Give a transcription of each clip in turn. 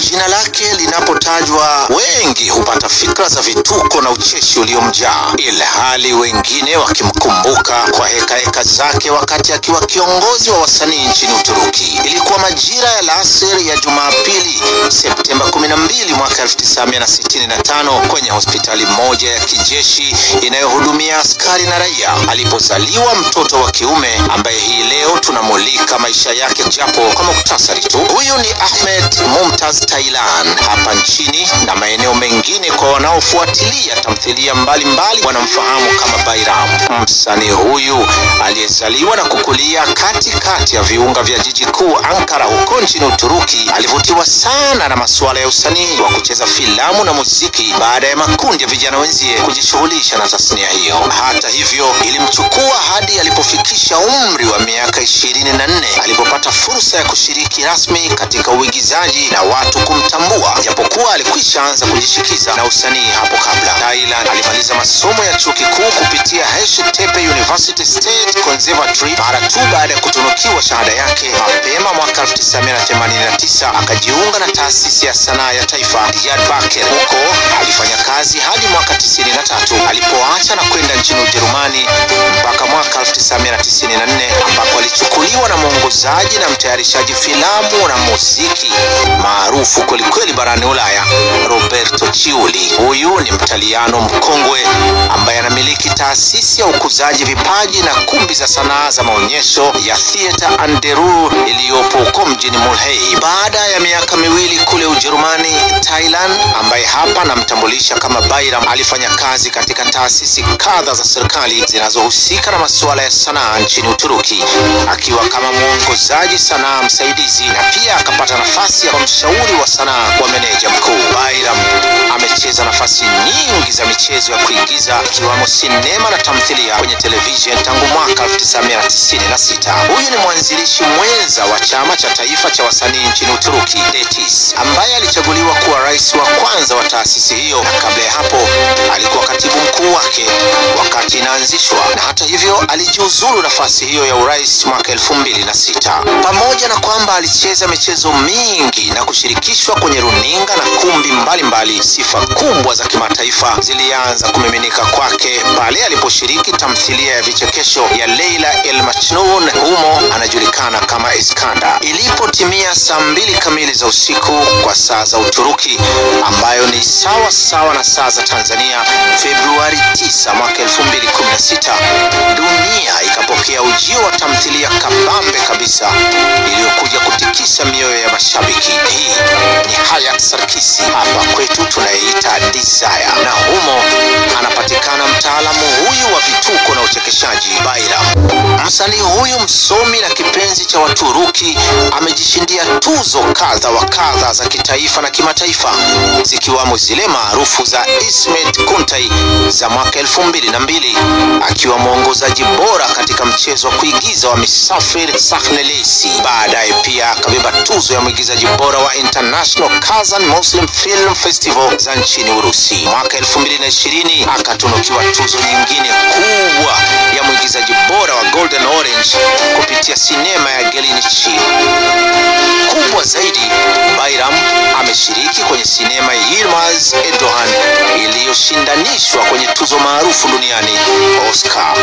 Jina lake linapotajwa wengi hupata fikra za vituko na ucheshi uliomjaa, ilhali wengine wakimkumbuka kwa hekaheka heka zake wakati akiwa kiongozi wa wasanii nchini Uturuki. Ilikuwa majira ya alasiri ya Jumapili, Septemba 12 mwaka 1965 kwenye hospitali moja ya kijeshi inayohudumia askari na raia, alipozaliwa mtoto wa kiume ambaye hii leo tunamulika maisha yake japo kwa muktasari tu. Huyu ni Ahmed Mumtaz Tailan hapa nchini na maeneo mengine. Kwa wanaofuatilia tamthilia mbalimbali wanamfahamu kama Bairam. Msanii huyu aliyezaliwa na kukulia katikati ya viunga vya jiji kuu Ankara huko nchini Uturuki alivutiwa sana na masuala ya usanii wa kucheza filamu na muziki baada ya makundi ya vijana wenzie kujishughulisha na tasnia hiyo. Hata hivyo, ilimchukua hadi alipofikisha umri wa miaka ishirini na nne alipopata fursa ya kushiriki rasmi katika uigizaji na watu kumtambua, japokuwa alikwisha anza kujishikiza na usanii hapo kabla. Thailand alimaliza masomo ya chuo kikuu kupitia Hacettepe University State Conservatory mara tu baada ya kutunukiwa shahada yake mapema mwaka 1989 akajiunga na taasisi ya sanaa ya taifa Yad Baker. Huko alifanya kazi hadi mwaka 93 alipoacha na kwenda nchini Ujerumani mpaka mwaka 1994 ambapo na mwongozaji na mtayarishaji filamu na muziki maarufu kwelikweli barani Ulaya, Roberto Chiuli. Huyu ni mtaliano mkongwe ambaye anamiliki taasisi ya ukuzaji vipaji na kumbi za sanaa za maonyesho ya Theatre Anderu iliyopo huko mjini Mulhei. Baada ya miaka miwili kule Ujerumani, Thailand ambaye hapa anamtambulisha kama Bayram alifanya kazi katika taasisi kadha za serikali zinazohusika na masuala ya sanaa nchini Uturuki, akiwa kama mwongozaji sanaa msaidizi na pia akapata nafasi ya kwa mshauri wa sanaa kwa meneja mkuu. Bayram amecheza nafasi nyingi za michezo ya kuigiza ikiwamo sinema na tamthilia kwenye television tangu mwaka 1996. Huyu ni mwanzilishi mwenza wa chama cha taifa cha wasanii nchini Uturuki, DETİS, ambaye alichaguliwa kuwa rais wa kwanza wa taasisi hiyo, na kabla ya hapo alikuwa katibu mkuu wake wakati inaanzishwa, na hata hivyo alijiuzuru nafasi hiyo ya urais mwaka elfu mbili na sita. Pamoja na kwamba alicheza michezo mingi na kushirikishwa kwenye runinga na kumbi mbalimbali mbali, sifa kubwa za kimataifa zilianza kumiminika kwake pale aliposhiriki tamthilia ya vichekesho ya Leila El Majnun. Humo anajulikana kama Iskanda. Ilipotimia saa mbili kamili za usiku kwa saa za Uturuki, ambayo ni sawa sawa na saa za Tanzania, Februari 9 mwaka 2016, dunia ikapokea ujio wa tamthilia kabambe kabisa iliyokuja kutikisa mioyo ya mashabiki. Hii ni Hayat Sarkisi, hapa kwetu tunaiita Desire, na humo anapatikana mtaalamu huyu wa vituko na uchekeshaji Bayram. Msanii huyu msomi na kipenzi cha Waturuki amejishindia tuzo kadha wa kadha za kitaifa na kimataifa zikiwamo zile maarufu za Ismet Kuntay za mwaka elfu mbili na mbili akiwa mwongozaji bora katika mchezo wa kuigiza wa Misafir Sahnelesi. Baadaye pia akabeba tuzo ya mwigizaji bora wa International Kazan Muslim Film Festival za nchini Urusi. Mwaka elfu mbili ishirini tuzo nyingine kubwa ya mwigizaji bora wa Golden Orange kupitia sinema ya Gelinichi. Kubwa zaidi, Bayram ameshiriki kwenye sinema ya Yilmaz Erdogan iliyoshindanishwa kwenye tuzo maarufu duniani Oscar.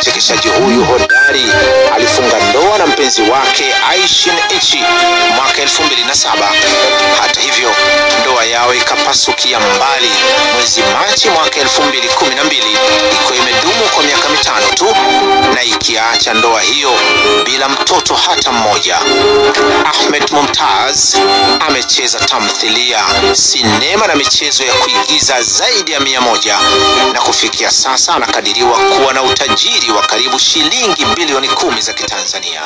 Mchekeshaji huyu hodari mpenzi wake Aishin Ichi mwaka 2007. Hata hivyo, ndoa yao ikapasukia mbali mwezi Machi mwaka 2012 ikiwa imedumu kwa miaka mitano tu na ikiacha ndoa hiyo bila mtoto hata mmoja. Ahmed Mumtaz amecheza tamthilia, sinema na michezo ya kuigiza zaidi ya mia moja na kufikia sasa anakadiriwa kuwa na utajiri wa karibu shilingi bilioni kumi za Kitanzania.